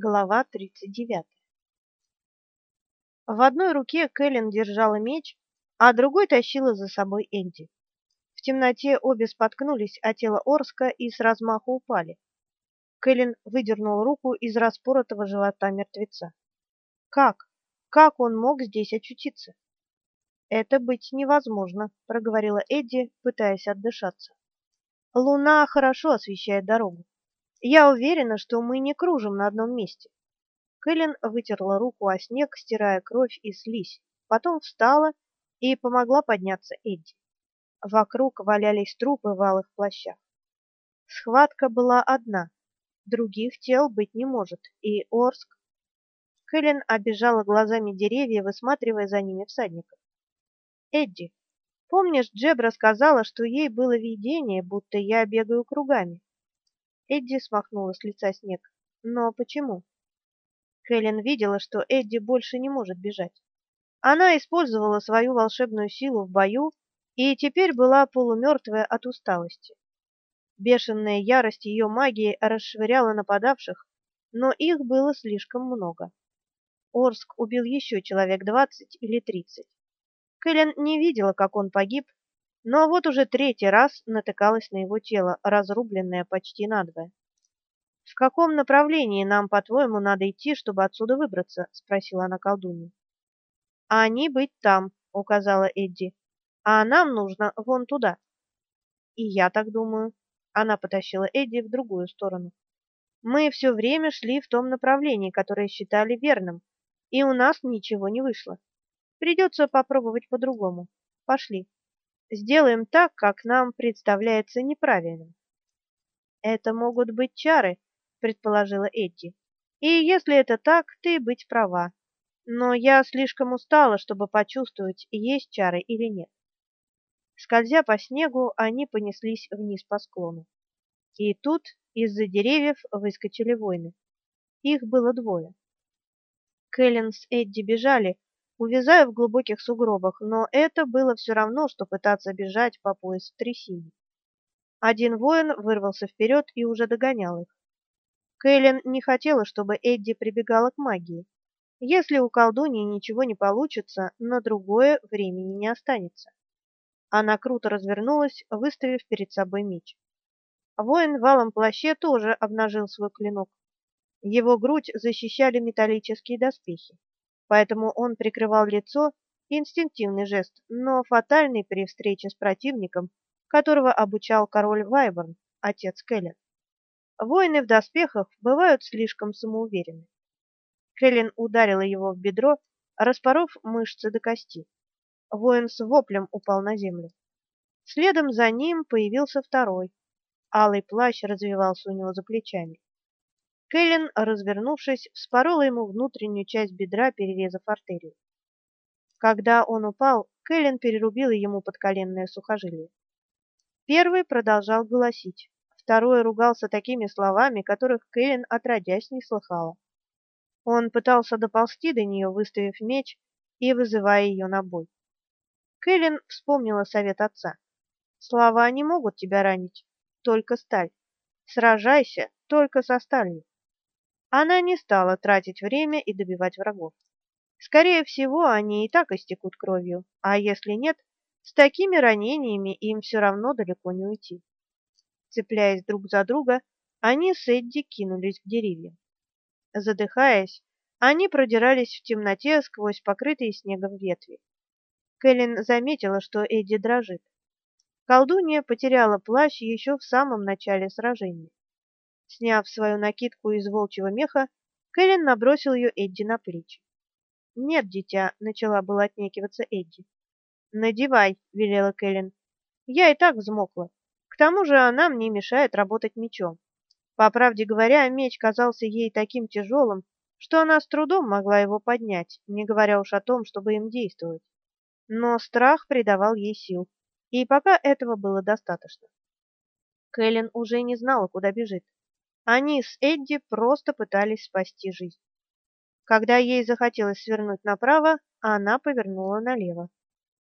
Глава 39. В одной руке Кэлен держала меч, а другой тащила за собой Энди. В темноте обе споткнулись о тело Орска и с размаху упали. Кэлен выдернул руку из распоротого живота мертвеца. Как? Как он мог здесь очутиться? Это быть невозможно, проговорила Эдди, пытаясь отдышаться. Луна хорошо освещает дорогу. Я уверена, что мы не кружим на одном месте. Кэлен вытерла руку о снег, стирая кровь и слизь. Потом встала и помогла подняться Эдди. Вокруг валялись трупы в алых плащах. Схватка была одна. Других тел быть не может. И Орск. Кэлен обежала глазами деревья, высматривая за ними всадников. Эдди, помнишь, Джеб рассказала, что ей было видение, будто я бегаю кругами? Эдди смахнула с лица снег. Но почему? Кэлен видела, что Эдди больше не может бежать. Она использовала свою волшебную силу в бою и теперь была полумертвая от усталости. Бешеная ярость ее магии расшвыряла нападавших, но их было слишком много. Орск убил еще человек двадцать или тридцать. Кэлен не видела, как он погиб, но вот уже третий раз натыкалась на его тело, разрубленное почти надвое. В каком направлении нам, по-твоему, надо идти, чтобы отсюда выбраться, спросила она колдунью. А они быть там, указала Эдди. А нам нужно вон туда. И я так думаю. Она потащила Эдди в другую сторону. Мы все время шли в том направлении, которое считали верным, и у нас ничего не вышло. Придется попробовать по-другому. Пошли. Сделаем так, как нам представляется неправильным. Это могут быть чары, предположила Эдди. И если это так, ты быть права. Но я слишком устала, чтобы почувствовать, есть чары или нет. Скользя по снегу, они понеслись вниз по склону. И тут из-за деревьев выскочили воины. Их было двое. Кэлен с Эдди бежали, увязая в глубоких сугробах, но это было все равно, что пытаться бежать по пояс в трясине. Один воин вырвался вперед и уже догонял их. Кэлен не хотела, чтобы Эдди прибегала к магии. Если у колдуньи ничего не получится, на другое времени не останется. Она круто развернулась, выставив перед собой меч. Воин в алом плаще тоже обнажил свой клинок. Его грудь защищали металлические доспехи поэтому он прикрывал лицо, инстинктивный жест, но фатальный при встрече с противником, которого обучал король Вайборн, отец Келлен. Воины в доспехах бывают слишком самоуверенны. Келлен ударила его в бедро, распоров мышцы до кости. Воин с воплем упал на землю. Следом за ним появился второй. Алый плащ развивался у него за плечами. Кэлен, развернувшись, вспорола ему внутреннюю часть бедра, перерезав артерию. Когда он упал, Кэлен перерубила ему подколенное сухожилие. Первый продолжал голосить, второй ругался такими словами, которых Кэлен отродясь не слыхала. Он пытался доползти до нее, выставив меч и вызывая ее на бой. Кэлен вспомнила совет отца. Слова не могут тебя ранить, только сталь. Сражайся только со сталью. Она не стала тратить время и добивать врагов. Скорее всего, они и так истекут кровью, а если нет, с такими ранениями им все равно далеко не уйти. Цепляясь друг за друга, они с Эдди кинулись к деревьям. Задыхаясь, они продирались в темноте сквозь покрытые снегом ветви. Кэлен заметила, что Эдди дрожит. Колдунья потеряла плащ еще в самом начале сражения. Сняв свою накидку из волчьего меха, Кэлен набросил ее Эдди на плечи. "Нет, дитя", начала была отнекиваться Эдди. "Надевай", велела Кэлен. "Я и так взмокла. К тому же она мне мешает работать мечом. По правде говоря, меч казался ей таким тяжелым, что она с трудом могла его поднять, не говоря уж о том, чтобы им действовать. Но страх придавал ей сил, и пока этого было достаточно. Кэлен уже не знала, куда бежит. Они с Эдди просто пытались спасти жизнь. Когда ей захотелось свернуть направо, она повернула налево.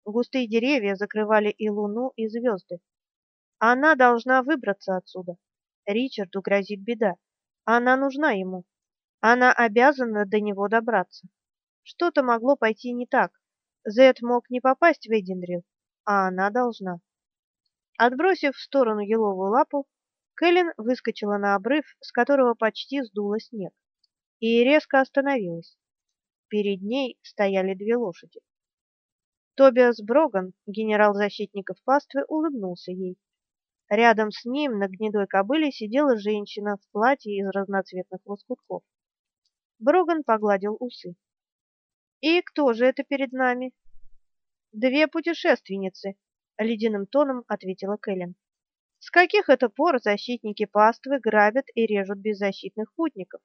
Густые деревья закрывали и луну, и звезды. Она должна выбраться отсюда. Ричарду грозит беда. Она нужна ему. Она обязана до него добраться. Что-то могло пойти не так. Зед мог не попасть в Эдинрил, а она должна. Отбросив в сторону еловую лапу, Кэлен выскочила на обрыв, с которого почти сдуло снег, и резко остановилась. Перед ней стояли две лошади. Тобиас Броган, генерал защитников паствы, улыбнулся ей. Рядом с ним на гнедой кобыле сидела женщина в платье из разноцветных лоскутков. Броган погладил усы. И кто же это перед нами? Две путешественницы, ледяным тоном ответила Кэлен. С каких это пор защитники паствы грабят и режут беззащитных путников?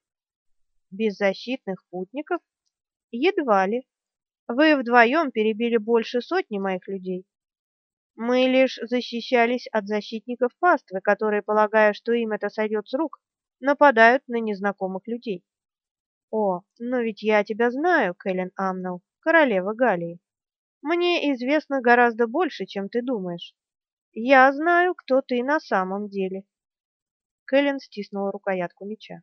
Беззащитных путников? Едва ли. Вы вдвоем перебили больше сотни моих людей. Мы лишь защищались от защитников паствы, которые, полагая, что им это сойдет с рук, нападают на незнакомых людей. О, но ведь я тебя знаю, Кэлен Амнел, королева Галии. Мне известно гораздо больше, чем ты думаешь. Я знаю, кто ты на самом деле. Кэлен стиснула рукоятку меча.